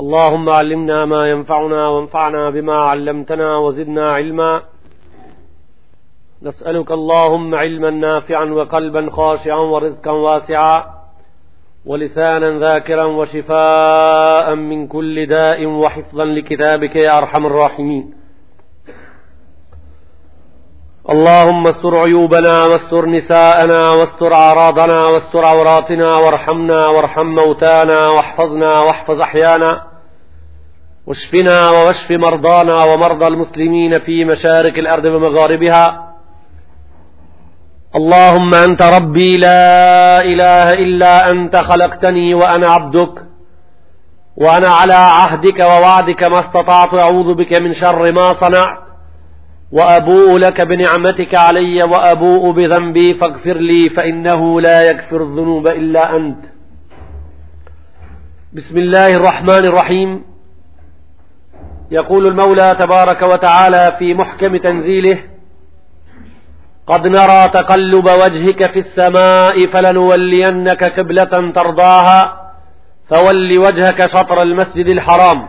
اللهم علمنا ما ينفعنا وانفعنا بما علمتنا وزدنا علما نسألك اللهم علما نافعا وقلبا خاشعا ورزقا واسعا ولسانا ذاكرا وشفاء من كل داء وحفظا لكتابك يا أرحم الراحمين اللهم استر عيوبنا واستر نساءنا واستر أعراضنا واستر عوراتنا وارحمنا وارحم موتانا واحفظنا واحفظ أحيانا واشفنا واشف مرضانا ومرضى المسلمين في مشارق الأرض ومغاربها اللهم أنت ربي لا إله إلا أنت خلقتني وأنا عبدك وأنا على عهدك ووعدك ما استطعت أعوذ بك من شر ما صنعت وأبوء لك بنعمتك علي وأبوء بذنبي فاغفر لي فإنه لا يغفر الذنوب إلا أنت بسم الله الرحمن الرحيم يقول المولى تبارك وتعالى في محكم تنزيله قد نرى تقلب وجهك في السماء فلنولينك قبلة ترضاها فول وجهك شطر المسجد الحرام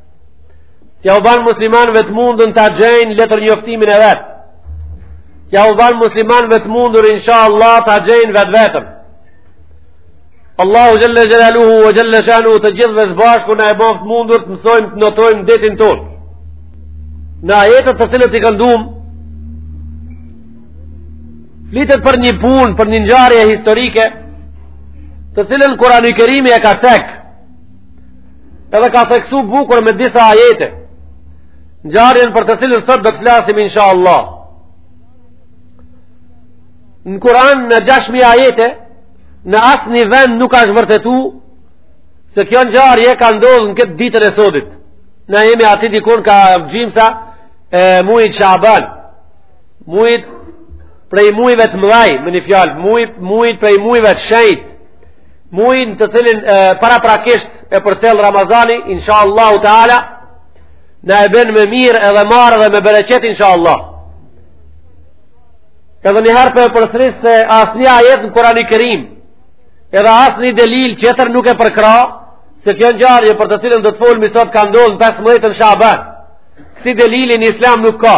T'ja u ban muslimanëve të mundun ta gjejnë letërnjoftimin e vet. T'ja u ban muslimanëve të mundur, insha Allah, ta gjejnë vetveten. Allahu xhelle xhelaluhu ue xhelle shanuhu të gjithëve s'bashku na e boftë mundur të mësojmë të notojmë detin tonë. Në ajetet të cilat i këndum, flitet për një punë, për një ngjarje historike, të cilën Kurani Kerimi e ka cek. Edhe ka theksu bukur me disa ajete. Ngjarjen për të cilën sot do të flasim inshallah. Në Kur'an në 6000 ajete në asnjë vend nuk ashtë vërtetu se kjo ngjarje ka ndodh në këtë ditën e sodit. Na jemi aty dikun ka gjimsa e mujit Shaban. Mujit prej mujve të mëdhaj, me një fjalë, mujit prej mujve të shejtë. Mujin të cilin e, paraprakisht e përcjell Ramazani, insha Allahu Teala, na e ben me mirë edhe marë dhe me bereqet, insha Allah. Edhe një herë po e përsëris se asnjë ajet në Kurani Kerim, edhe asnjë delil tjetër nuk e përkrah, se kjo ngjarje për të cilën do të folmi sot ka ndodh në 15-ën shaban, ksi delili në islam nuk ka.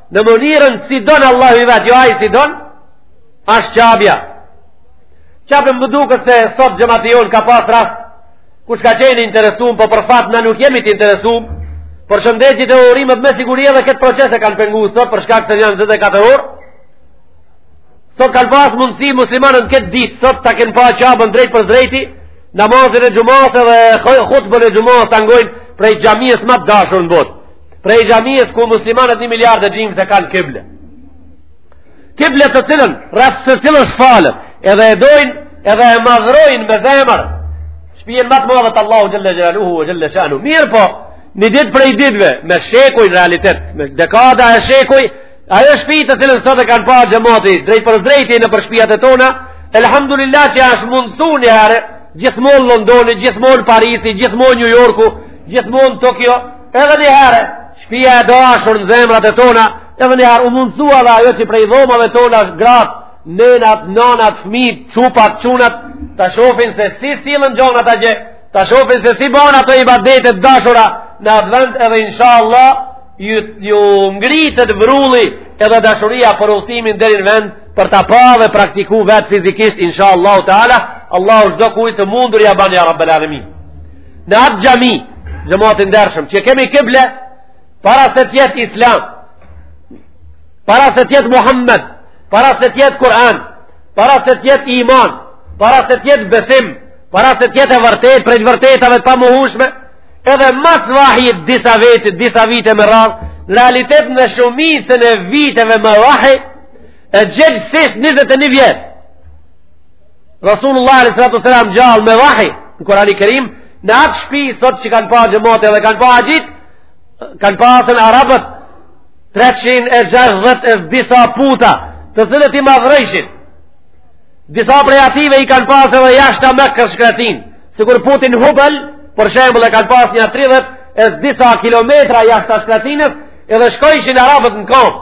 Në mënyrën si don Allahu i vet, jo ai si don, ashtë Qabja. Qabën më duket se sot xhemati jon ka pas rast, kush ka qenë interesum, po për fat na nuk jemi të interesum, përshëndetjet e urimet me siguri edhe këtë proces e kanë pengu sot, për shkak se janë 24 orë, sot kanë pas mundësi muslimanët n'këtë ditë, sot ta kenë pa Qabën drejt për drejti, namazin e xhumasë dhe hutben e xhumasë ta ngojnë prej xhamisë ma të dashur në botë. prej xhamisë ku muslimanët një miliard e gjimës e kanë kible kible të cilën pas së cilës falen edhe e dojnë edhe e madhrojnë me zemër shpijen ma të madhe t'Allahu xhelle xhelaluhu ue xhelle shanuhu mirëpo një ditë prej ditëve me shekuj në realitet me dekada e shekuj ajo shpijë të cilën sot e kanë pa xhemati drejt për drejti nëpër shpijat e tona elhamdulillah që ashtë mundësu një herë gjithmonë Londoni, gjithmonë Parisi, gjithmonë New Yorku, gjithmonë Tokio, Edhe një herë, shpia e dashur në zemrat e tona, edhe një herë u mundësua edhe ajo që prej dhomave tona gratë, nënat, nanat, fmit, çupat, çunat, ta shofin se si sillen xhemati atje, ta shofin se si bojn ato ibadete t'dashura në atë vend edhe insha Allah, ju, ju ngritet vrulli edhe dashuria për udhtimin deri n'vend, për ta pa dhe praktiku vetë fizikisht, insha Allahu teala, Allahu çdokujt të mundur ja ban, ja rabbel alemin. në atë xhami, xhemat i ndershëm, që kemi kible, para se të jetë islam, para se të jetë Muhammed, para se të jetë Kur'an, para se të jetë iman, para se të jetë besim, para se të jetë e vërtetë, prej të vërtetave të pamohushme, edhe mas vahjit disa vite, disa vite me radhë, në realitet në shumicën e viteve me vahj, e gjegjësisht 21 vjet, Rasulullah alaihi salatu wasalam gjallë me vahi në Kur'ani Kerim, në atë shpi sot që kanë pa xhemati edhe kanë pa haxhitë, kanë pasën arabët 360 e disa puta, të cilët i madhërojshin. Disa prej atyne i kanë pasë edhe jashtë Mekës n'shkretinë, sikur putin Hubel, për shembull e kanë pasë nja 30 e disa kilometra jashtë shkretinës, edhe shkojshin arabët në kambë.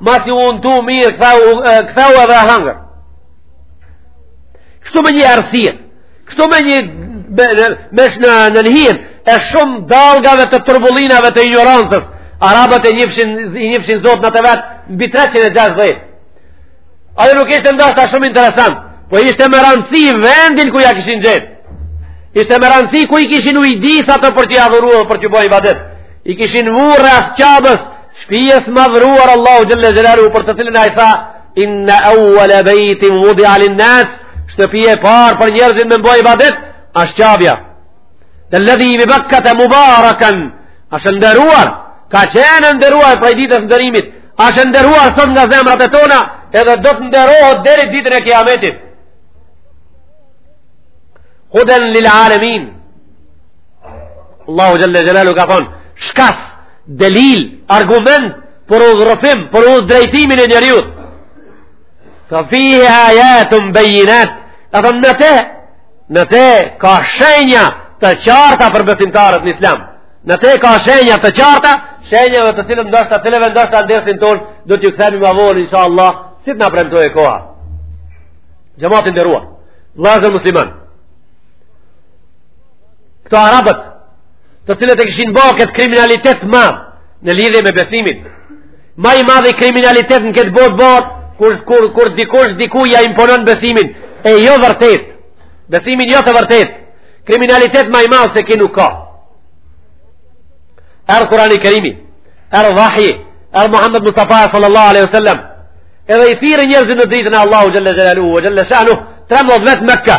Masi u untu mirë, u kthy edhe hangër. Kështu me një arsye, kështu me një mes, nën hijen e shumë dallgëve të turbullinave të injorancës, Arabët e njifshin, i njifshin zotnat e vet, mbi 360. Ajo nuk ishte ndoshta shumë interesant, po ishte me rëndësi vendin ku ia kishin gjet. Ishte me rëndësi ku i kishin ujdis ata për t'i adhuruar, për t'ju bo ibadet. i kishin vu rreth Qabës shpijës madhëruar Allahut xhelle xhelaluhu për të cilën ai tha inna evvele bejtin vudia linnas shtëpi e parë për njerëzit me bo ibadet asht Qabja lel-ledhi bi bekkete mubareken asht e nderuar ka qenë e nderuar prej ditës nderimit asht e nderuar sot nga zemrat e tona edhe do të nderohet deri ditën e kiametit huden lil alemin Allahu xhelle xhelaluhu ka thonë, shkas, delil, argument, për udhërrëfim, për udhëdrejtimin e njeriut. Fihi ajatun bejjinat, ka thonë në te, në te ka shenja të qarta për besimtarët në islam. Në te ka shenja të qarta, shenjave të cilat ndoshta, të cilëve ndoshta në dersin tonë, do t'ju kthehemi ma vonë, insha Allah, si t'na premtoj e koha. Xhemat i nderuar, vllazën muslimanë, Këta arabët, të cilët e kishin bërë këtë kriminalitet t'madh në lidhje me besimin, ma i madhi kriminalitet në këtë botë bohet, kur, kur, kur dikush diku ia imponon besimin, e jo vërtetë, besimin jo të vërtetë, kriminalitet ma i madh se ky nuk ka. Erdh Kurani Kerimi, erdh Vahji, erdh Muhammed Mustafa sallallahu aleyhi sallam, edhe i thirri njerëzit në dritën e Allahut xhelle xhelaluhu, xhelle shanuhu, 13 vjet Meka,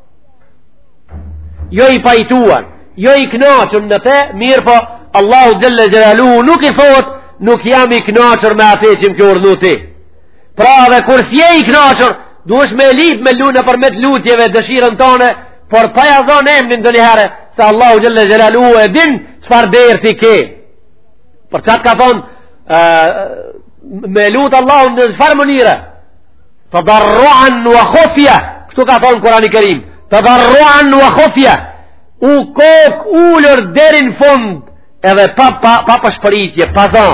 jo i pajtuar, jo i knaqun në te, mirëpo, Allahu Xhelle Xhelaluhu nuk i thot, nuk jam i knaqur me ate që më ke urdhnu ti. Pra edhe kur s'je i knaqur, duhesh me lip me lu nëpërmet lutjeve dëshirën tone, por pa ja zonë emnin ndonjëherë, se Allahu Xhelle Xhelaluhu e din çfarë derti ke. Për qatë ka thonë, me lutë Allahun në çfarë mënire, Tedarruan ve hufje, këtu ka thonë Kurani Kerim, tedarruan ve hufje, u kokë ulur deri n'fund, edhe pa, pa, pa pëshpëritje, pa zo.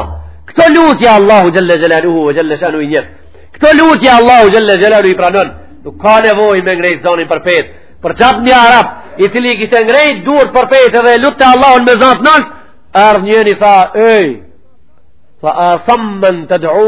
Këto lutje Allahu xhelle xhelaluhu ve xhelle shanuhu i njeh. Këto lutje Allahu xhelle xhelaluhu i pranon. Nuk ka nevoj me ngrejt zonin përpjetë. Për qatë një arab, i cili kishte ngrejt durt përpjetë edhe lutte Allahun me zo të naltë, ardhë njëni tha, ej, tha, a thamë të dhu,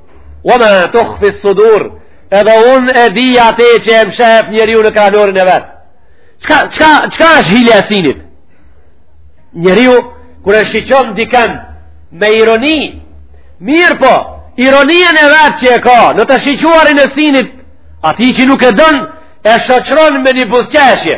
Wa ma tukhfi as-sudur. Edhe un e di atë që e mshef njeriu në kranorin e vet. Çka çka çka është hile e sinit? Njeriu kur e shiqon dikën me ironi, mirëpo, ironien e vet që e ka, në të shiquarin e sinit, atij që nuk e don, e shoqëron me një buzëqeshje.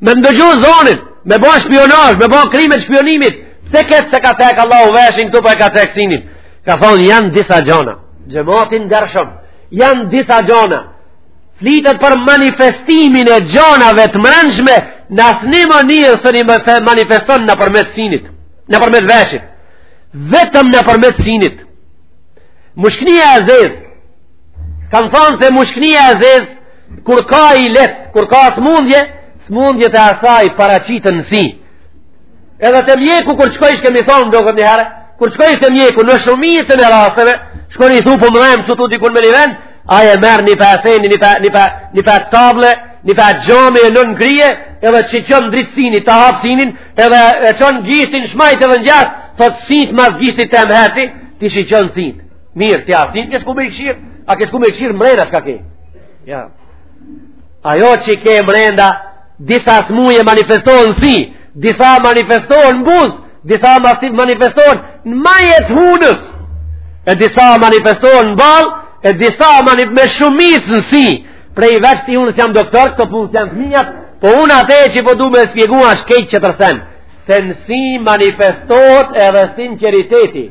Me ndëgju zonin, me bo shpionazh, me bo krimet shpionimit, pse këtë s'e ka cek Allahu veshin këtu, po e ka cek sinin. Ka thonë, janë disa gjona, xhemat i ndershëm, janë disa gjona, flitët për manifestimin e gjonave të mrenshme, në asnjë mënyrë s'mun i manifeston nëpërmet sinit, nëpërmet veshit, vetëm nëpërmet sinit. Mushknia e zezë, Kanë thonë se mushknia e zez, kur ka illet, kur ka smundje, smundjet e asaj paraqiten në si. Edhe te mjeku, kur shkojsh, kemi thonë edhe këtë një herë, kur shkojsh te mjeku, në shumicën e rasteve, shkon i thu po më dhem qëtu dikun me një vend, ai e merr një far seni, një far, një far, një far table, një far gjoje e vnon në krie, edhe të shiqon n'drit sinin, ta hap sinin, edhe e çon gishtin n'majt edhe në djathtë, thotë sitë mas gishtit tem, t'i shiqon sitë. Mirë, ti a sin ke shku me i kshirë, a ke shku me i kshirë mrena çka ke. Ja. Ajo që ke mrenda, disa smuje manifestohen n'si, disa manifestohen n'buz, disa manifestohen në maje t'hunës, e disa manifestohen në ballë, e disa manif me shumicë në si, prej veshit, unë s'jam doktor, këto punë s'jan të mijat, po unë ate që po du me spjegu asht qetër sen, se në si manifestohet edhe sinqeriteti,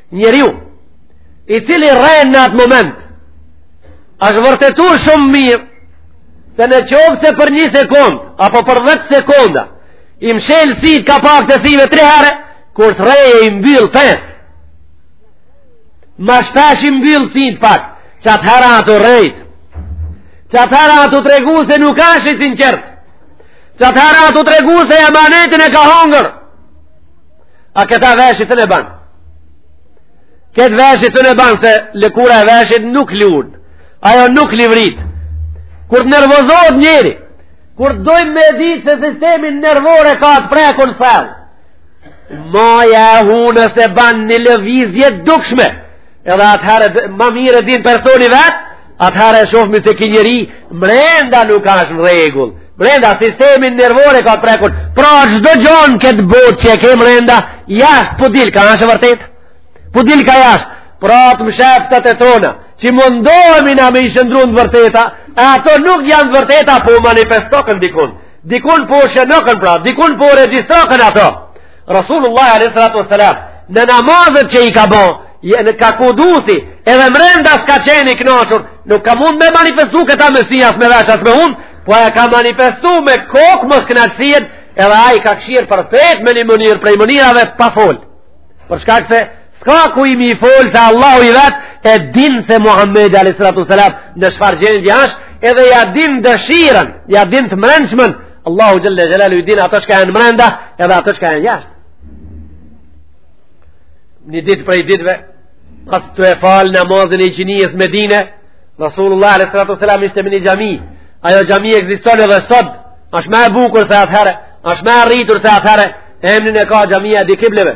Njeriu, i cili rren në atë moment, është vërtetu shumë mirë, se në qoftë se për një sekund, apo për 10 sekunda, i mshel sytë, kapakët e syve tre herë, kur të rrejë i mbyll pesë. Ma shpesh i mbyll sytë pak, qatëherë a tu rrejt, qatëherë a tu tregu se nuk asht i sinqertë, qatëherë a tu tregu se emanetin e ka hongër, A këta veshi s'un e ban? Këtë veshi s'un e ban se lëkura e veshit nuk lun. Ajo nuk livrit. Kur të nervozohet njeri, kur të dojmë me e ditë se sistemin nervor e ka të prekun thellë, maja e hunës e ban një lëvizje t'dukshme, edhe atëherë ma mirë e din personi vetë, Atëherë e shofmi se ky njeri, mrenda nuk ashtë në rregull. Mrenda, sistemin nervor e ka t'prekun. Pra, çdo gjo në këtë botë që e ke mrenda, jashtë, po dilka, asht vërtet? Po dilka jashtë. Pra, të msheftat e tona, që mundohemi na me i shëndrru në t'vërteta, e ato nuk janë vërteta, po u manifestokën dikun. Dikun po u shënokën pra, dikun po u regjistrokën ato. Rasulullah alayhi salatu wasalam në namazet që i ka bo ka Kudusi, edhe mrenda s'ka qenë i kënaqur, nuk ka mund me manifestu këta me sy, as me vesh as me hund, po e ka manifestu me kokë moskënaqësinë, edhe ai ka kqyr përpjetë me një mënyrë prej mënyrave pa fol. Për shkak se s'ka kuj me i fol se Allahu i vet e din se Muhamedi alayhi salatu wasalam në çfarë gjendje është, edhe ja din dëshirën, ja din të mrendshmen Allahu xhele xhelalu i din ato çka janë mrenda edhe ato çka janë jashtë. Një ditë prej ditëve, asht tu e falë namazin e iqinisë n'Medine, Rasulullah a.s. ishte me një xhami, ajo xhami ekziston edhe sot, është ma e bukur se atëherë, është ma e rritur se atëherë, emnin e ka xhamia e dy kibleve.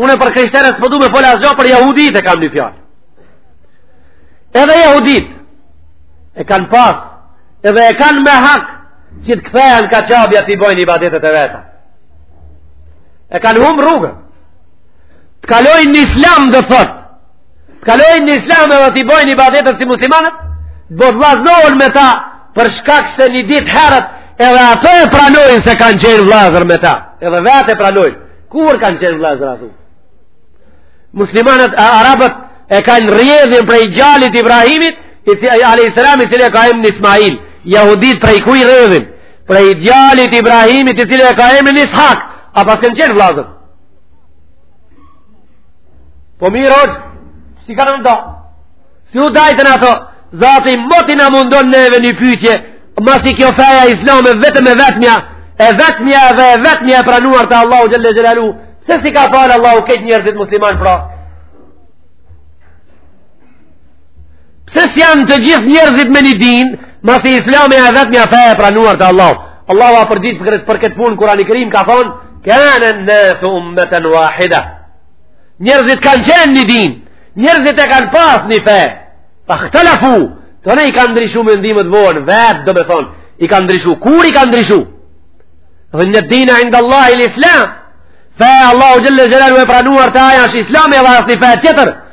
Unë për krishterët s'po du me fol asgjo, për jahuditë e kam një fjalë. Edhe jahuditë e kanë pas, edhe e kanë me hak, që të kthehen ka Qabja t'i bojnë ibadetet e veta. E kanë humb rrugën. Të kalojnë në islam do thotë, të kalojnë në islam dhe t'i bojnë ibadetet si muslimanët, po t'vllaznohen me ta për shkak se një ditë herët edhe ato e pranojnë se kanë qenë vllazër me ta. Edhe vetë e pranojnë. Kur kanë qenë vllazër ato? Muslimanët e arabët e kanë rrjedhjen prej gjalit t'Ibrahimit, alejhi selam, i cili e ka emën Ismail, jahuditë prej kuj rrjedhin, prej gjalit t'Ibrahimit i cili e ka emën Ishak, a pra s'kanë qenë vllazër? Po mirë hoxhë, si kanë nda? Si u dajtën ato, zati moti na mundon neve një pytje, masi kjo feja islame vetëm e vetmja, e vetmja edhe e vetmja e pranuar te Allahu Xhelle Xhelaluhu, pse s'i ka falë Allahu kejt njerëzit musliman pra? Pse s'janë të gjithë njerëzit me një din, masi islami e vetmja fe e pranuar te Allahu. Allahu a përgjigj për, për këtë punë, Kurani Kerim ka thonë, kanen-nasu ummeten wahida. Njerëzit kanë qenë një din, njerëzit e kanë pas një fe, fahtelefu, tani i kanë ndryshu mendimet vonë, vetë do me thonë, i kanë ndryshu, kur i kanë ndryshu? Inned-dine indallahil islam, feja e Allahut xhelle xhelaluhu e pranuar te ai është islami edhe asnjë fe qetër,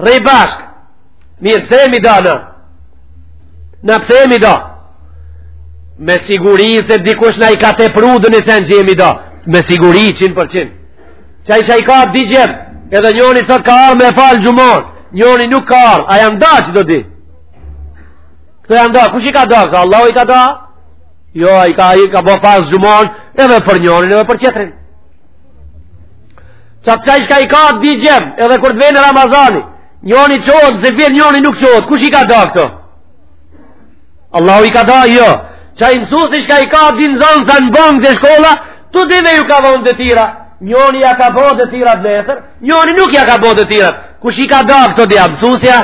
Rri bashkë. Mirë, pse jemi da na? Na pse jemi da? Me siguri se dikush na i ka tepru ndonjë sen që jemi da. Me siguri, qind për qind. Qaj, qaj i ka dy djem, edhe njoni sot ka ardhë me falë xhumanë, njoni nuk ka ardhë, a janë da qeto dy? Këto janë da, kush i ka da këto? Allahu i ka da? Jo, i ka, i ka bo farz xhumanë, edhe për njonin, edhe për qetrin. Qat, qaj shka i ka dy djem edhe kur të vjen Ramazani, njoni çohet syfyr, njoni nuk çohet. Kush i ka da këto? Allahu i ka da, jo. Qaj mësusi shka i ka dy nxansa në bankë te shkolla, të dyve ju ka dhonë detyra. Njoni ja ka bo detyrat nesër, njoni nuk ja ka bo detyrat. Kush i ka da këto dy, mësusi a?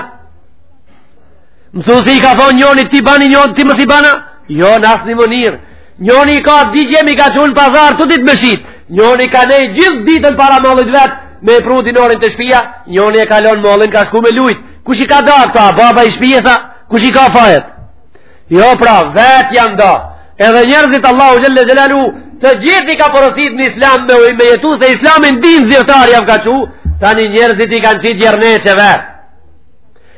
Mësusi i ka thonë njonit ti bani, njonit ti mos i ban a? Jo, në asnjë mënyrë. Njoni i ka dy djem, i ka çu n'pazar të dytë me shit. Njoni ka nejt gjithë ditën para mallit vetë me e pru dinarin te shpia. Njoni e ka lonë mallin ka shku me lujtë. Kush i ka da këta? Baba i shpisë a? Kush i ka fajet? Jo pra, vetë janë da. Edhe njerëzit Allahu Xhelle Xhelaluhu të gjithë i ka porosit në islam me, me jetu se islamin din zyrtar jau ka çu, tani njerëzit i kanë qitë yrneqe vet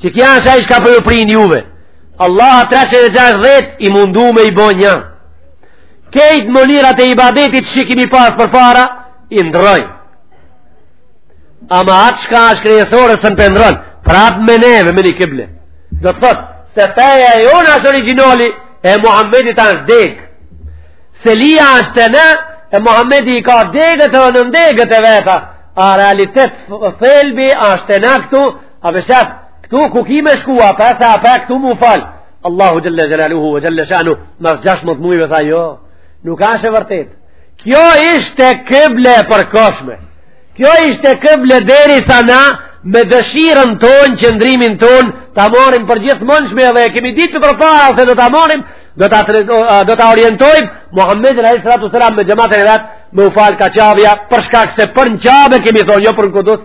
Qikja është ajo shka po ju prin juve. Allah 360 u mundu me i bo një. Kejt mënyrat e ibadetit që i kimi pas përpara, i ndrroi. Ama atë shka është krejesore së në pëndron, prap me neve me një kible. Do të thotë, se feja jonë është originali, e Muhammedit është degë. Selia është te ne, e Muhammedi i ka degët e nëndegët e veta, a realitet thelbi është te ne këtu, A me shef, këtu ku ki me shku, prapë se prapë këtu mu fal. Allahu xhelle xhelaluhu, xhelle shanuhu, mas gjashtëmbëdhjetë mujve, tha jo, nuk asht e vërtetë. Kjo ishte kible e përkohshme. Kjo ishte kible derisa na, me dëshirën tonë, qëndrimin tonë, ta marrim përgjithmonshme dhe e kemi ditë përpara se do ta marrim, do ta do ta orientojmë Muhammedin alayhi salatu wasalam me xhematin e vet, me u fal kah Qabja për shkak se për në Qabe kemi thonë jo për Kudus,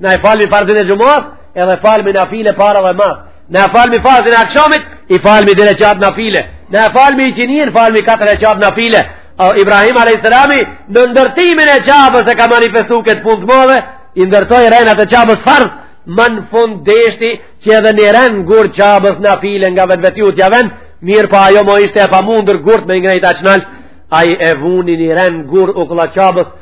Na e falmi farzin e xhumas, edhe falmi nafile para dhe mas. Na e falmi farzin e akshamit, i falmi di reqat nafile. Na e falmi iqinin, falmi katër reqat nafile. Ibrahim a.s. në ndërtimin e qabës e ka manifestu këtë punë të madhe, i ndërtoi renat e qabës farz, më në fund deshti që edhe një ren gurë qabës nafile nga vetvetiu t'ja ven, mirëpo ajo mo ishte e pamundur gurt me ngrejt aq nalt, ai e vuni një ren gurë okolla qabës,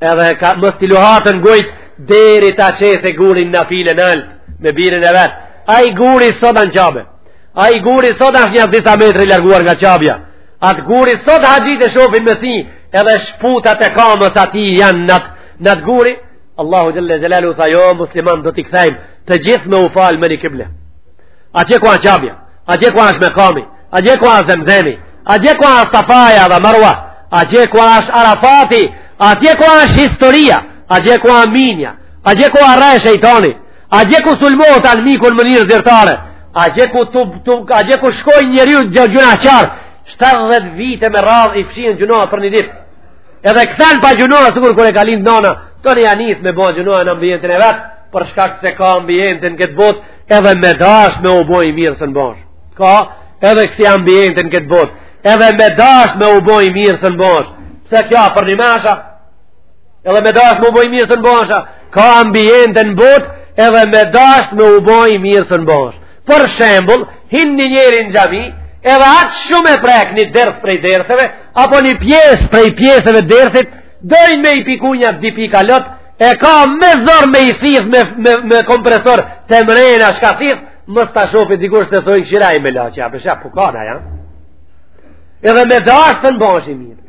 Edhe ka mos t'i luhaten gjujt deri ta qese gurin nafile nalt me birin e vet. Ai guri sot a n'qabe. Ai guri sot asht një disa metra i larguar nga qabja. At guri sot haxhit e shofin me si, edhe shputat e kamës atij janë n'at, n'at guri. Allahu xhelle xhelaluhu tha jo musliman do t'i kthejmë të gjithë me u fal me një kible. Atje ku a qabja? Atje ku ashtë mekami? Atje ku ashtë zemzemi? Atje ku ashtë safaja dhe merva? Atje ku ashtë arafati? Atje ku ashtë historia? Atje ku ashtë minaja? Atje ku ashtë rreh shejtani? Atje ku sulmohet anmiku në mënirë zirtare? Atje ku, ku, ku, atje ku shkon njeriu gjunahqar? 70 vite me radhë i fshihen gjuna për një ditë. Edhe kthen pa gjuna, sikur kur e ka lind nana, tani ja nis me bo gjuna në ambientin e vet, për shkak se ka ambiente n'këtë botë, edhe me dash me u bo i mirë s'un bosh ka edhe kësi ambiente n'këtë bot edhe me dash me u bo i mirë s'un bosh pse kjo përnime asht edhe me dash me u bo i mirë s'un bosh ka ambiente në bot edhe me dash me u bo i mirë s'un bosh për shembull hin një njeri në xhami edhe aq shumë e prek një ders prej derseve apo një pjesë prej pjesëve dersit Dojnë me i piku nja di pika lot, e ka me zor me i thith me, me, me kompresor të mrena shka thith, mos ta shofi dikush se thojnë kshire ai melaqe, a pe sheh, po kan, a ja. Edhe me dash s'un bosh i mirë,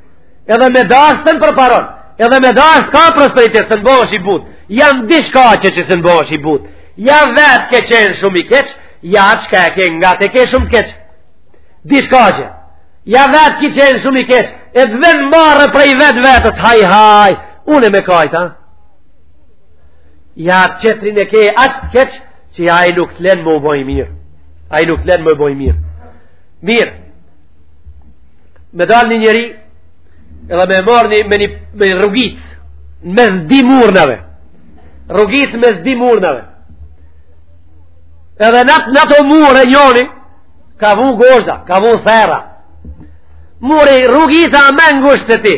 edhe me dash s'un përparon, edhe me dash ka prosperitet s'un bosh i but, ja dishka qe që s'un bosh i but, ja vetë ke qenë shumë i keq, ja çka e ke ngat e ke shumë t'keq, Dishka qe, ja vetë ki qenë shumë i keq, e të vjen marre prej vetvetes, haj, haj, unë me kajt, a? Ja tjetrin e ke, aq të keq, që ai nuk të len me u bo i mirë. Ai nuk të len me u bo i mirë. Mirë, me dalë një njeri, edhe me marrë një, me një, me një rrugicë, mes di murnave, rrugicë mes di murnave, edhe në ato mure njoni, Ka vu gozhda, ka vu therra. Muri, rrugica ma e ngusht se ti.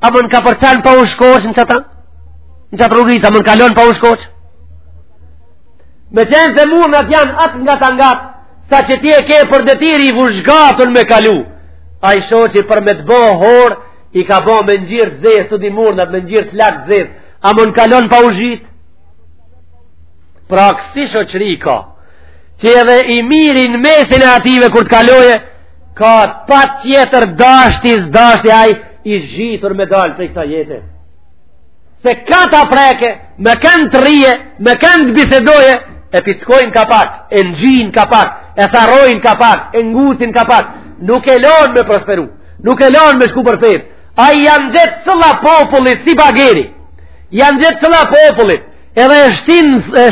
A mun ka përcen pa u shkoq n'qata? N'qat rrugica, a mun kalon pa u shkoq? Me qenë se murnat janë aq ngat e ngat, sa që ti e ke për detyrë i vu zhgatun me kalu. Ai shoqi për me të bo horë, i ka bo me ngjyrë të zezë, të dy murnat me ngjyrë lakt të zezë, a mun kalon pa u zhytë? Pra kësi shoqëri ka, që edhe i miri në mesin e atyve kur të kaloje, ka patjetër, deshti s'deshti ai, i zhytur me dalë prej kësaj jete. Se ka të prekë, me kënd të rrijë, me kënd të bisedojë, e pickojnë ka pak, e nxijnë ka pak, e therrojnë ka pak, e ngucin ka pak, nuk e lonë me prosperu, nuk e lonë me shku përpjetë, ai ja nxjerr cëlla popullit si bageri, ja nxjerr cëlla popullit, edhe e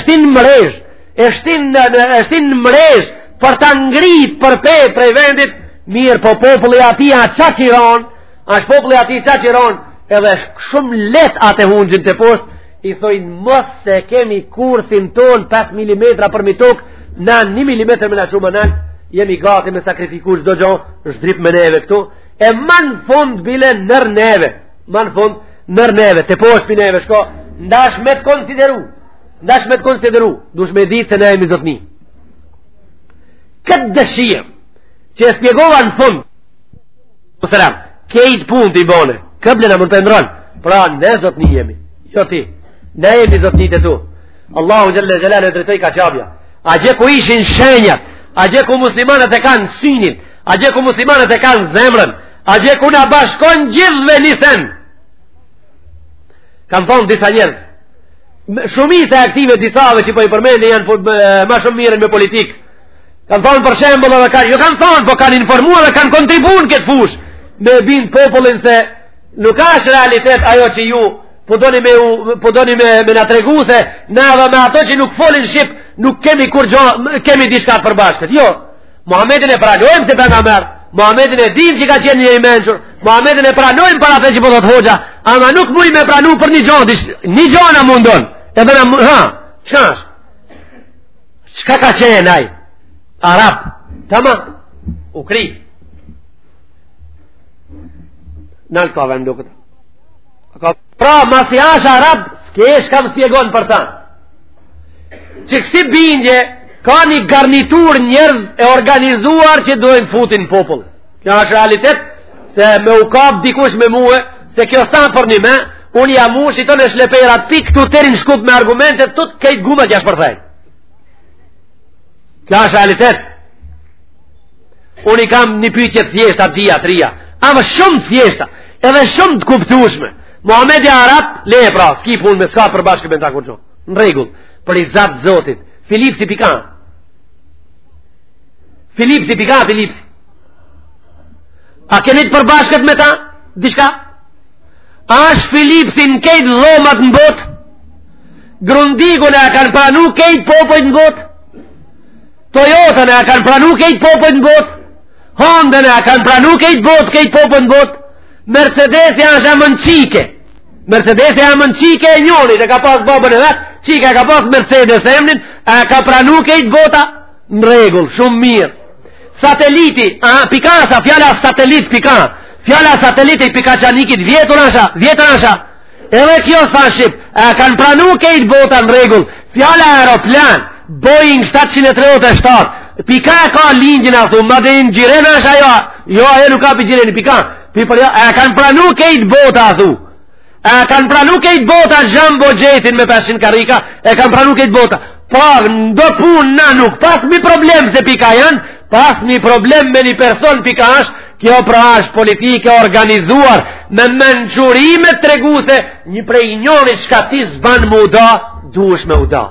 shtinë n'rrezh, e shtin në, në, e shtin në rrezh për ta ngrit përpjet prej vendit mirëpo populli atij ja qajron a është populli atij ja qajron edhe shumë leht atë, ungju teposht i thojnë mos, e kemi kursin ton 5 mm përmi tok, na 1 mm me na çu ma, na jemi gati me sakrifiku çdo gjo, zhdryp me neve këtu e ma n'fund bile nër neve ma n'fund nër neve teposht prej neve shko n'daç me të konsideru N'daç me të konsideru, duhesh me ditë se ne jemi zotni. Këtë dëshirë, që e shpjegova në fund, po s'ram, krejt punt i bone, kiblen mund ta ndërronë, pra ne zotni jemi, jo ti, ne jemi zotni të tu. Allahu xhele xhelalehu e drejtoj ka Qabja. Atje ku ishin shenjat, atje ku muslimanët e kanë synin, atje ku muslimanët e kanë zemrën, atje ku na bashkon gjithve nisen. Kanë thonë disa njerëz, shumica e këtyve disave që po i përmendi janë po, ma shumë mirren me politikë. Kanë thonë për shembull edhe kanë, jo kanë thonë, po kanë informu dhe kanë kontribu n'këtë fushë me e bind popullin se nuk asht realitet ajo që ju po doni me po doni me me na tregu se na edhe me ato që nuk folin shqip nuk kemi kurgjo, kemi diçka të përbashkët. Jo. Muhammedin e pranojmë si pejgamer, Muhammedin e dim që ka qenë njeri i mençur, Muhammedin e pranojmë për atë që po thot hoxha, ama nuk mujë me pranu për një gjo, një gjo na mundon, edhe na mundon, ha, çka është? Çka ka qenë ai? Arab, tamam, u kry. Nal n'vend këtu. Pra, masi asht Arab, s'ke çka më shpjegon për ta. që kësi bindje ka një garniturë njerëz e organizuar që dojnë futin n'popull kjo është realitet se me u kap dikush me mu se kjo sa për një me unë jam mu që të në shleperat pik të të rinë shkup me argumentet të të kejt gumet jash përthej kjo është realitet unë i kam një pytje t'thjeshta dyja, trija ama shumë thjeshta edhe shumë të kuptushme Muhammedi Arab, le e pra, s'ki punë me s'ka përbashkët me ta kurgjo. Në rregull, për riza t'Zotit, Filipsi pi ka. Filipsi pi ka, Filipsi. A keni të përbashkët me ta? Dishka? A është Filipsi në kejt dhomat në botë? Grundigun e kanë pranu kejt popujt në botë? Toyotën e kanë pranu kejt popujt në botë? Hondën e kanë pranu kejt botë, kejt popujt në botë? Mercedesi asht emën çike? Mercedesi emën çike e njonit, e ka pas babën e vet, çika e ka pas Mercedes emnin, e ka pranu kejt bota, në rregull, shumë mirë. Sateliti, a, pi ka asht, fjala satelit, pi ka, fjala satelit pi Kaçanikit t'Vjetër asht a, vjetër asht a, edhe kjo s'a shqip, e kanë pranu kejt bota në rregull, fjala aeroplan, Boeing 737, pi ka e ka lindjen, a thu, made in gjirena asht a, jo, jo, e nuk ka për gjireni, pi ka, Ti për ja, e kanë pranu kejt bota, a thu. E kanë pranu kejt bota, xhambo xhetin me 500 karrika, e kanë pranu kejt bota. Për do punë na nuk paskmi problem se pi ka janë, paskmi problem me një person pi ka është, kjo pra është politikë e organizuar, me mençuri me të tregu se një prej njoni çka ti s'ban me u da, duhesh me u da.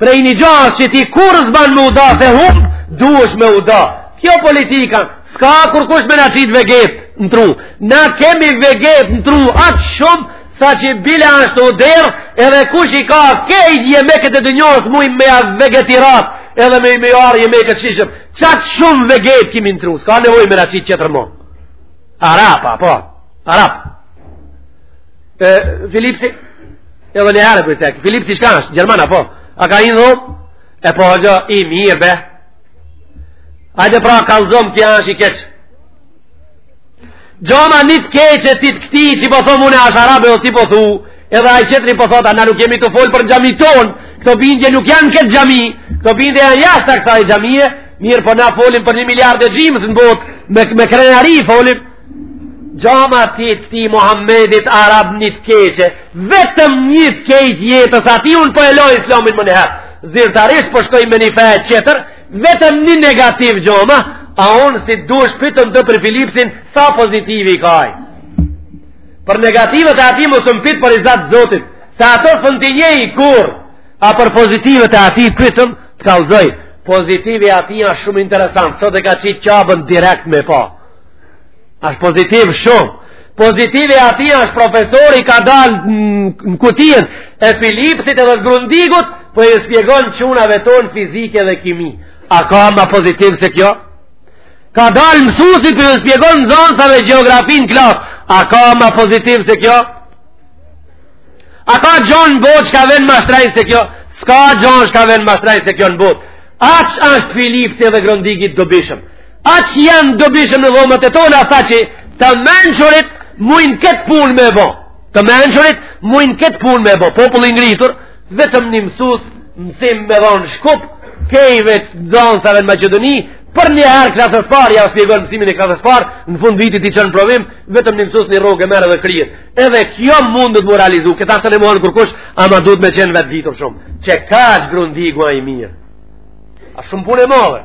prej një gjaje që ti kurr s'ban me u da se hum, duhesh me u da. Kjo politika, s'ka kurkush me na qit veget në tru. Na kemi veget në tru aq shumë, sa që bile asht u derë, edhe kush i ka kejt një me këtë dë njohës mu i me vegetirat, edhe me i me arë një me këtë qishëm. Qaq shumë veget kimi në tru, s'ka nevojë me na qit qetër mo. Arapa, po, arapa. E, Filipsi, edhe njëherë për i cekë, Filipsi shka është, Gjermana, po, a ka i dhëm, e po, jo, i mirë, be, ajde pra, kallxom, çka është i keq, gjoma një të keqe, ti të këti, që po thom, une është arabe, o ti po thu, edhe ai qetri po thotë, na nuk jemi tu fol për xhami tonë, këto bindje nuk janë në këtë xhami, këto bindje janë jashta kësaj xhamie, mirë po na folim për një miliard e gjims në botë, me, me krenari folim, Gjama ti Muhammedit Arab një të keqe, vetëm një të keqe jetës atij unë po e lo islamin menjëherë. Zyrtarisht po shkoj në një fe tjetër, vetëm një negativ gjama, a unë si dush pytëm ti për Filipsin, sa pozitive ka ai. Për negativet e atij mos më pyt për riza të Zotit, se ato s'un t'i njehi kurr, a për pozitivet e atij pytëm të kallzoj. Pozitivi atij janë shumë interesant, sot e ka qitë Qaben direkt me pa. Ashtë pozitiv shumë. Pozitivi atij ashtë profesori ka dalë në kutinë e Filipsit edhe Grundigut, po ju spjegon çunave tonë fizikë dhe kimi. A ka ma pozitiv se kjo? Ka dalë mësusi po ju spjegon nxonësave gjeografi në klasë. A ka ma pozitiv se kjo? A ka gjo në botë çka vlen ma shtrenjtë se kjo? S'ka gjo çka vlen ma shtrenjtë se kjo në botë. Aq ashtë Filipsi edhe Grundigu i dobishëm. Aq janë dobishëm në dhomat e tona, sa që të mençurit mujnë këtë punë me bo. Të mençurit mujnë këtë punë me bo. Populli i ngritur, vetëm një mësus, mësim me dhonë Shkup, krejtve nxonësave në Maqedoni, për një herë klasës parë, ja shpjegon mësimin e klasës parë, në fund vitit i çon provim, vetëm një mësus një rrogë e merr dhe kryet. Edhe kjo mundet m'u realizu, këta s'e mohon kërkush, ama duhet me qenë vetëditur shumë. Qe kaq Grundigu a i mirë. A shumë punë e madhe.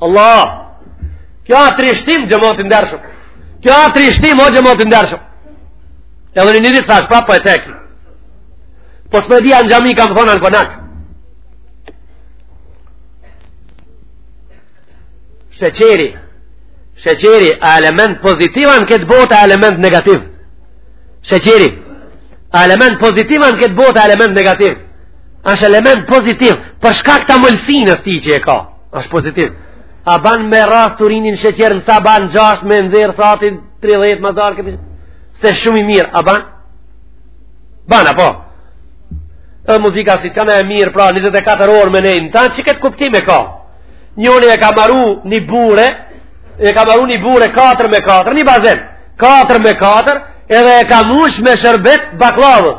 Allah! Kjo a trishtim, xhemat i ndershëm. Kjo a trishtim, o xhemat i ndershëm. Edhe një një ditë thash, prapë po e tekri. Po s'e di a në xhami kam thonë a në konak. Sheqeri, sheqeri, a element pozitiv a në këtë botë, a element negativ. Sheqeri, a element pozitiv a në këtë botë, a element negativ. ashtë element pozitiv për shkak të omëlsinës tij që e ka ashtë pozitiv a ban me rras turinin sheqer në sa ban 6 me e nxerr satin 30 më darë këpë se shumë i mirë a ban ban apo e muzika si të kanë e mirë pra 24 orë me nejnë ta që këtë kuptim e ka njoni e ka maru një bure e ka maru një bure 4 me 4 një bazen 4 me 4 edhe e ka mush me sherbet bakllavës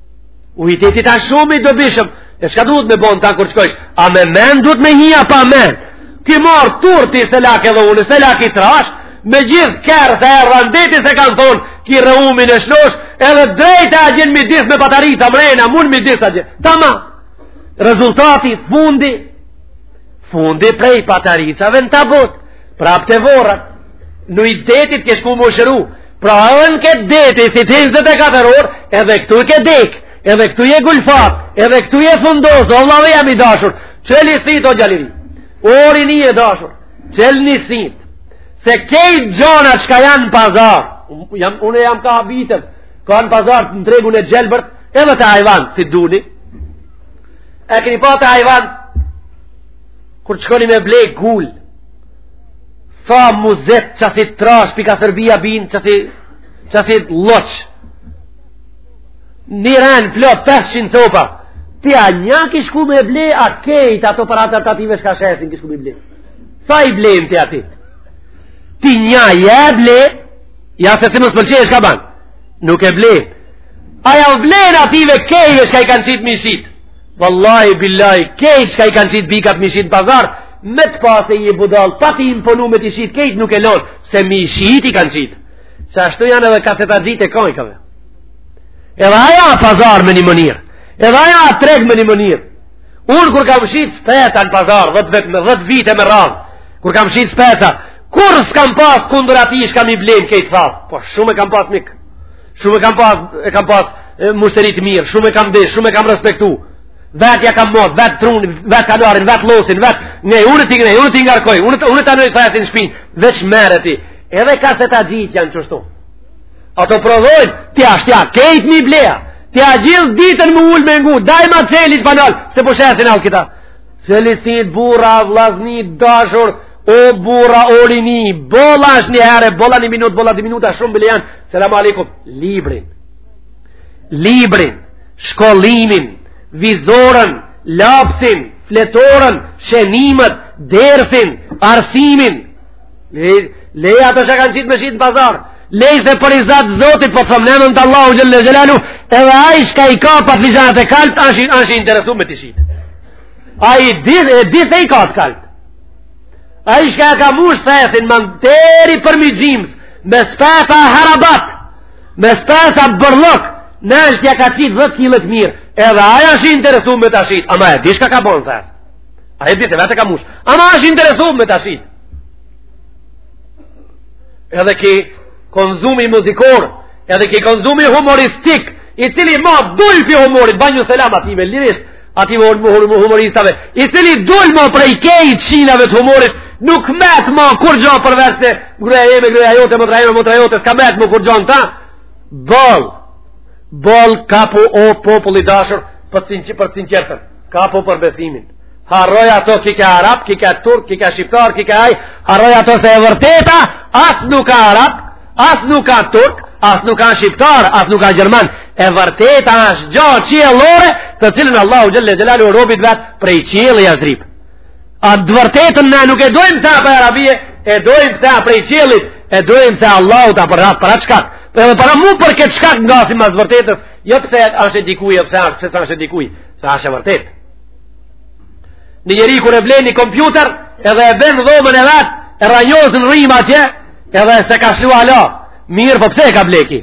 Uji detit a shumë i dobishëm. E çka duhet me bo n'ta kur të shkojsh? A me men duhet me hi a pa men? Ki marrë turr ti selak edhe unë, selak i trash, me gjithë kerr se rana e detit se kanë thonë, qi reumën e shnosh, edhe drejt a gjenë midis me patarica, mrena, mun midis a gjenë. Tamam, rezultati fundi fundit prej pataricave në tabut, prap te vorrat, n'ujë detit ke shku m'u shëru, Pra edhe në këtë deti, si të rrish njëzet e katër orë, edhe këtu ke dek, edhe këtu je ngulfat, edhe këtu je fundos, o vllau jem i dashur, çeli sytë o djal i ri, o rini e dashur, çelni sytë, se kejt gjonat çka janë në pazar, jam, une jam ka habitem, ka në pazar të në tregun e gjelbërt, edhe te hajvant, si duni, e keni pa te hajvant, kur shkoni me ble gullë, Sa muzet qasi trash pi ka Serbia bijnë qasi, qasi lloç. Një ren plot 500 copa. Ti a nja ki shku me ble, a kejt ato për hatër të ative shka shesin ki shku me i ble. Sa i blen ti atij? Ti nja je e ble, ja se si mos pëlqe e shka ban. Nuk e blen. A jau blen ative kejve shka i kanë qitë m'i shitë. Vallahi billahi, kejt çka i kanë qitë bikat m'i shitë në pazar, me të pa se je budall, pa t'i imponu me t'i shitë, kejt nuk e lon, se m'i shitë i kanë qitë. Qashtu janë edhe kasetaxhitë e kojkave. Edhe aja pazar me një mënirë, edhe aja treg me një mënirë. Unë kur kam shitë speca në pazar, dhet, vet, me, dhet vite me radhë, kur kam shitë speca, kurr s'kam pas kundër atij, shka m'i blen kejt thasë, po shumë e kam pas mik. Shumë e kam pas, e kam pas mushteri të mirë, shumë e kam desht, shumë e kam respektu. Vetë ja kam mat, vetë trunin, vetë kandarin, vetë llozin, vetë... ngrej, unë t'i ngrej, unë t'i ngarkoj, unë ta vnoj thesin në shpinë, veç merre ti. Edhe kasetaxhitë janë qeshtu. Ato prodhojnë, ti ashtë ja, kejt m'i ble a, ti a gjithë ditën m'u ul me ngu, dajma celi që banal, se po shesin alë kita. Çeli sytë burra vllazni të dashur O burra o rini Boll është një herë Boll a një minut Boll a dy minuta Shumë bile janë Selam alejkum Librin Librin Shkollimin Vizoren Lapsin Fletoren Shënimet Dersin Arsimin Lej ato që kanë qitë me shitë në pazar Lej se për riza të Zotit Po thom në emën të Allahut xhel-le xhelaluhu Edhe ai shka i ka patlixhanat e kalbtë Ashtë ash i interesu me t'i shitë Ai di, e di se i ka të kalbtë Ai shka e ka mush thesin Ma tepër përmi gjymsë Me speca harabat Me speca bërllok Nelt ja ka qitë dhet kile të mirë Edhe ai ashtë i interesu me ta shitë Ama e di shka ka bon të Ai e di se vetë e ka mush. Ama është interesu me ta shit. Edhe ki konzumi muzikor, edhe ki konzumi humoristik, i cili ma dul pi humorit, bani selam ative lirisht, ative humoristave, i cili dul ma prej kejt shinave të humorit, nuk met ma kurgjo përveç se gruja jeme, gruja jote, motra jeme, motra jote, s'ka met ma kurgjo në ta, boll, boll kapu o popull i dashur, për të sinqertën. Ka po për besimin. Harroj ato ki ke arab, ki ke turk, ki ke shqiptar, ki ke aj. Harroj ato se e vërteta, as nuk a arab, as nuk a turk, as nuk a shqiptar, as nuk a gjerman. E vërteta është gjo qiellore, të cilën Allahu Xhelle Xhelaluhu robit vetë prej qielli ja zdrit. Atë të vërtetën ne nuk e dojmë se a prej Arabie, e dojmë se a prej qiellit, e dojmë se Allahu tha për atë për atë shkak. Por edhe pra mu për këtë shkak ngasim mas vërtetës, Jo pse është e dikuj, jo pse është, pse është e dikuj, se është e vërtet. Një njeri kur e blen një kompjuter, edhe e bjen në dhomën e vet, e rajzon rrymën atje, edhe se ka shlu ala mirë, po pse e ka ble ki?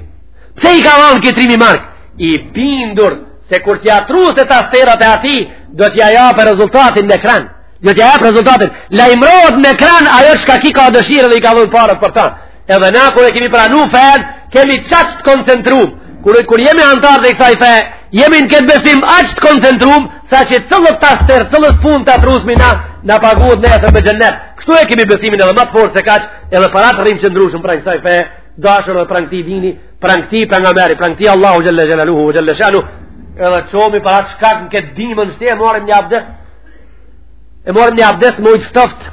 Pse i ka dhanë ki tri mijë marka? I bindur, se kur t'ja truse tasterat e atij, do t'ja japë rezultatin në ekran. Do t'ja japë rezultatin. Lajmërohet në ekran, ajo çka ki ka dëshirë edhe i ka dhënë paret për ta. Edhe na kur e kemi pranu fen, kemi qaq të koncentruar. Kur kur jemi antar të kësaj fe, jemi në këtë besim aq të koncentruar saqë çdo taster çdo punë që trusmi na na paguhet nesër me xhennet. Kështu e kemi besimin edhe më të fortë se kaq, edhe pra të rrim qëndrushëm pranë kësaj fe, dashur edhe pranë këtij dini, pranë këtij pejgamberi, pranë këtij Allahu xhalla xhelaluhu ve xhalla shanu. Edhe çomi pra çka në këtë dimën edhe e marrim një abdes. E marrim një abdes me ujë të ftoftë.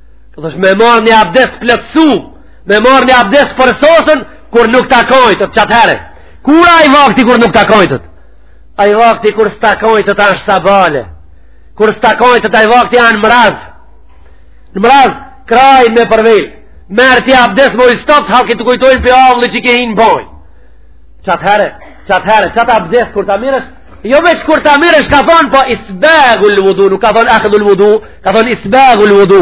Ka thonë me marrë një abdes të plotësu, me marrë një abdes të përsosun, kur nuk të kajket, qatëherë. Kur a vakti kur nuk të kajket? Ai vakti kur s'të kajket ashtë sabahle. Kur s'të kajket ai vakti a në mraz. Në mraz, krahin me përvjelë. Merr ti abdes me ujë të ftoftë, hallku të kujtojnë prej avulli që ke hi në bajë. Qatëherë, qatëherë, qat abdes kur ta merrësh, jo veç kur ta merrësh ka thonë, po isbagul vudu, nuk ka thonë akhdul vudu, ka thonë isbagul vudu,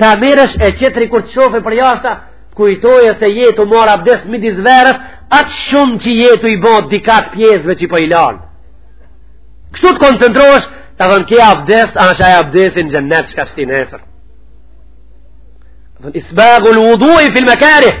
ta merrësh e tjetri kur të shofe përjashta, të kujtoje se je tu marrë abdes midis verës, aq shumë që je tu i bo dikat pjesëve qi po i lanë. Kështu të koncentrosh, ta thonë kje abdes, a është ai abdes n'xhennet që ka me shti nesër. Isbagul vudui fil mekarih,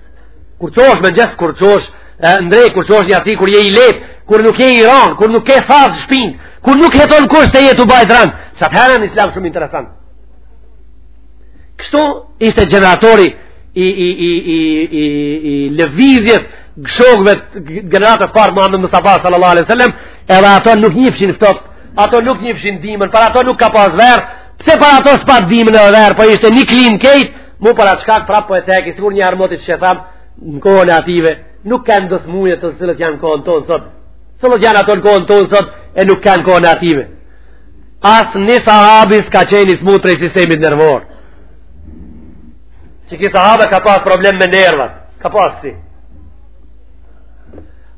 Kur çohesh mëngjes, kur çohesh n'drekë, kur çohesh n'jaci, kur je i lehtë, kur nuk je i randë, kur nuk ke thazë shpinë, kur nuk heton kush se je tu bajtë randë, qatëherë n' islam shumë interesant. Kështu ishte gjeneratori i, i, i, i, i, i lëvizjes shokve gjeneratës parë të Muhammed Mustafa sallallahu alaihi sallam, edhe ato nuk njifshin ftoft, ato nuk njifshin dimën, për ato nuk ka pas verë, pse për ato s'pat dimën e verë, për po ishte një klimë kejt, Mu para çka prap po e ceki, sikur njëherë moti që e tham, në kohën e atyve, nuk kanë do smuje të cilat janë n'kohën tonë sot. Cilat janë ato në kohën tonë sot, e nuk kanë n'kohën e atyve. Asnjë sahabi s'ka qen i smut prej sistemit nervor. Që ky sahabe ka pas problem me nervat. S'ka pas kësi.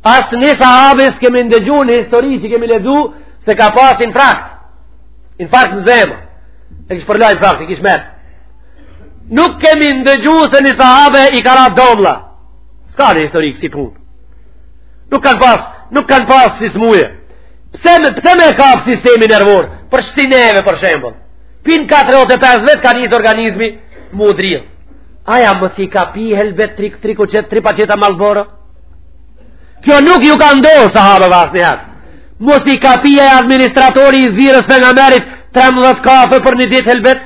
Asnjë sahabi s'kemi ndëgju në histori që kemi lexu, se ka pas infarkt. Infarkt në zemër. E kish përla infarkti, e kish marrë. Nuk kemi ndëgju se një sahabe i ka ra domla. S'ka në histori kësi punë. Nuk kanë pas, nuk kanë pas ksi smuje. Pse me, pse me e kap sistemi nervor? Për shtineve, për shembull. Pin 45 vet ka nis organizmi m'u dridh. Aja mos i ka pi helbet tri, tri, tri, tri paqeta malboro? Kjo nuk ju ka ndodhë sahabeve asnjëherë. Mos i ka pi e administratori i zyrës Pejgamberit 13 kafe për një ditë helbet?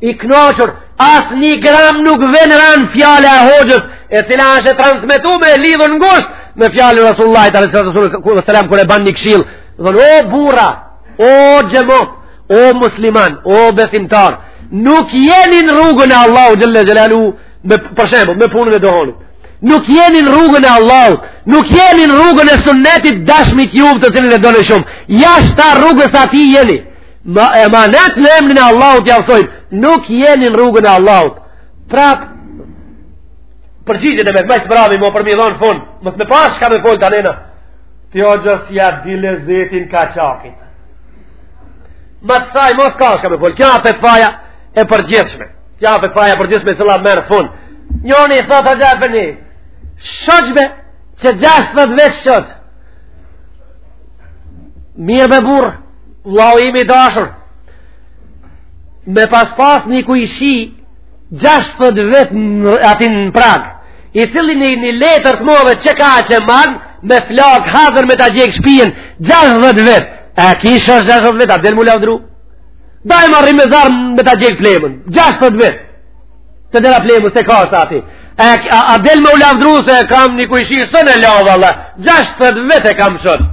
I knaqur, as një gram nuk vjen ranë fjala e hoxhës, e cila është e transmetume, lidhur ngusht me fjalën e Resulullahit, alejhi salatu selam, kur e banë një këshillë, thon o burra, o xhemat, o musliman, o besimtar, nuk jeni në rrugën e Allahut xhelle xhelaluhu, me, për shembull, me punën e dohonit, nuk jeni në rrugën e Allahut, nuk jeni në rrugën e sunnetit t'dashmit juvë të cilin e doni shumë, jashta rrugës s'tij jeni, Ma emanet në emrin e Allahut jau thojmë, nuk jeni në rrugën e Allahut. Prap përgjigjen e me më sbravi më për me i dhon fund, mos me pas çka me fol tani na. Ti hoxhë s'ja di lezetin ka qakit. Mas saj, mo s'ka çka me fol, kjo apet fjala e përgjithshme. Kjo apet fjala e përgjithshme, fjala merr fund. Njoni, thot a gjafë një, shok be që gjashtdhet vet shok. Mirë more burrë, vllau im i dashur me pas pas një kojshi 60 vet ati në prag i cili një një letër të modhe që ka që man me flak hazër me ta gjek shpijen 60 vet e ki shok 60 vet a del m'u lavdru daima rri me zjarr me ta gjek plemën 60 vet te dera plemës se ka është ati e, a, a del me u lavdru se kam një kojshi së në lavë 60 vet e kam shok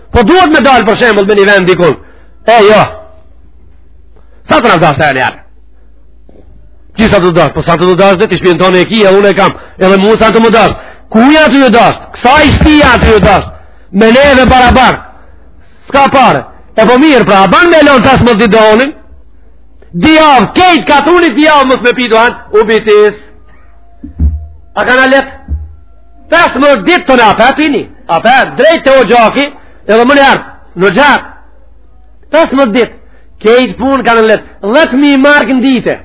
Po duhet me dalë për shembull me një vend dikun. E jo. S'â tu na dasht e njerë? Ti s'â tu dasht? Po s'â tu t'dasht ti shpijen tonde e ki, unë e kam. Edhe mu s'â tu m'dasht. Kujt â tu ju dasht? Kësaj shpie â tu ju dasht? Me neve barabar. S'ka pare. E po mirë pra, ban me lonë tash mo duhonin. Di jav, krejt katuni di jav mos me pi duhan, u bitis. A ka ma letë? Pas më ditë të në apë, apë i një, apë e drejtë të o gjaki, edhe më në arë, në gjakë. Pas më ditë, krejt punë kanë në letë, dhetë mijë marka në ditë,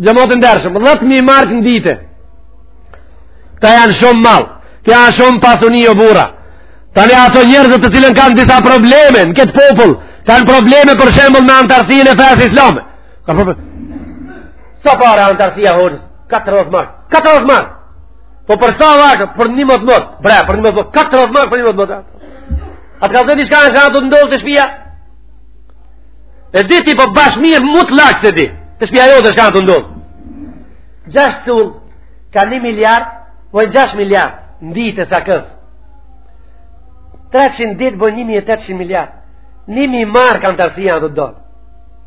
xhemat i ndershëm, dhetë mijë marka në ditë, ta janë shumë mall, ta janë shumë pasuni o burra, ta një ata njerëzit të cilët kanë disa probleme në këtë popull, kanë probleme për shembull me antarësi në fesë islame. Ka problem. Sa pare antarësia hoxhës? 40 marka. 40 marka. Po për sa vakë, për një mëtë mëtë, bre, për një mëtë mëtë, këtë rëzë mëtë, për një mëtë mëtë. A të ka zëni shka në shatë të ndodhë te shpia? E di ti po bash mirë mutë lakë s'e di, te shpia jote shka në të ndodhë. Gjashtë të ullë, ka një miliard, bojnë gjashtë miliard, në ditë e sa kësë. 300 ditë, bojnë 1800 miliard. Ni mijë marka antarësia në të ndodhë.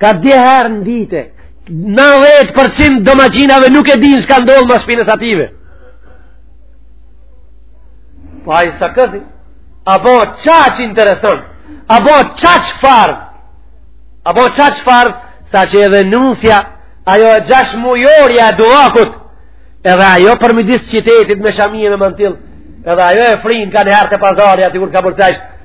Ka dhetë herë në ditë, 90% domaqinave nuk e dinë shka ndodh mas shpine së tyve. Po a i sa këzi, a bo qaq interesant, a bo qaq farz, a bo qaq farz, saqë edhe nusja, ajo gjashmujorja e duvakut, edhe ajo përmidis qytetit me shamije me mantil, edhe ajo e fryn kaniherë te pazari ati kur ka bërcajsh,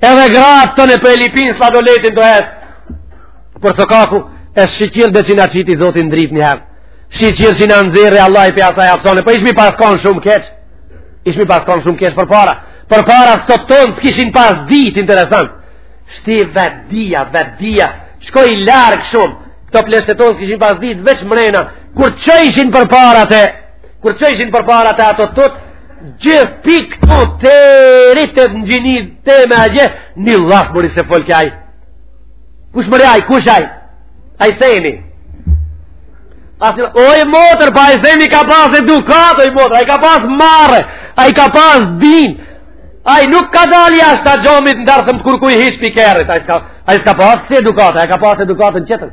Edhe gratë të në për e lipin sa do letin të hetë. Për së kaku, e shyqyr dhe që na qiti Zoti n'dritë njëherë. Shyqyr që na nxori Allahu prej asaj apsone. Po ishmi pas konë shumë keq. Ishmi pas konë shumë keq përpara. Përpara së të tonë s'kishin pas ditë interesant. Shti vetë dhia, vetë dhia. Shkoj larg shumë. Këta pleqtë tonë s'kishin pas ditë, veç mrena. Kur që ishin përpara të, kur që ishin përpara të ato tëtë, Gjith pik të të rritet në gjini të me a gjith, një llaf more s'e folke aj. Kush more aj, kush aj? Aj sejni. Asina, oj motër, po aj sejni ka pas edukatë, oj motër, aj ka pas marre, aj ka pas din, aj nuk ka dal jashta xhamit në darsëm të kurkuj hiç pikerët, aj s'ka pas ksi edukate, aj ka pas edukatën qetër.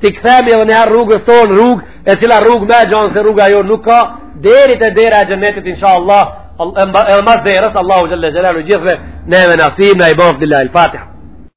T'i kthehemi edhe njëherë rrugës tonë rrugë, e cila rrugë ma e gjonë se rruga jonë nuk ka, deri te dera e xhenetit, insha Allah, edhe mas derës, Allahu xhelle xhelaluhu gjithve neve nasib na i bëftë, lillahi el-Fatiha.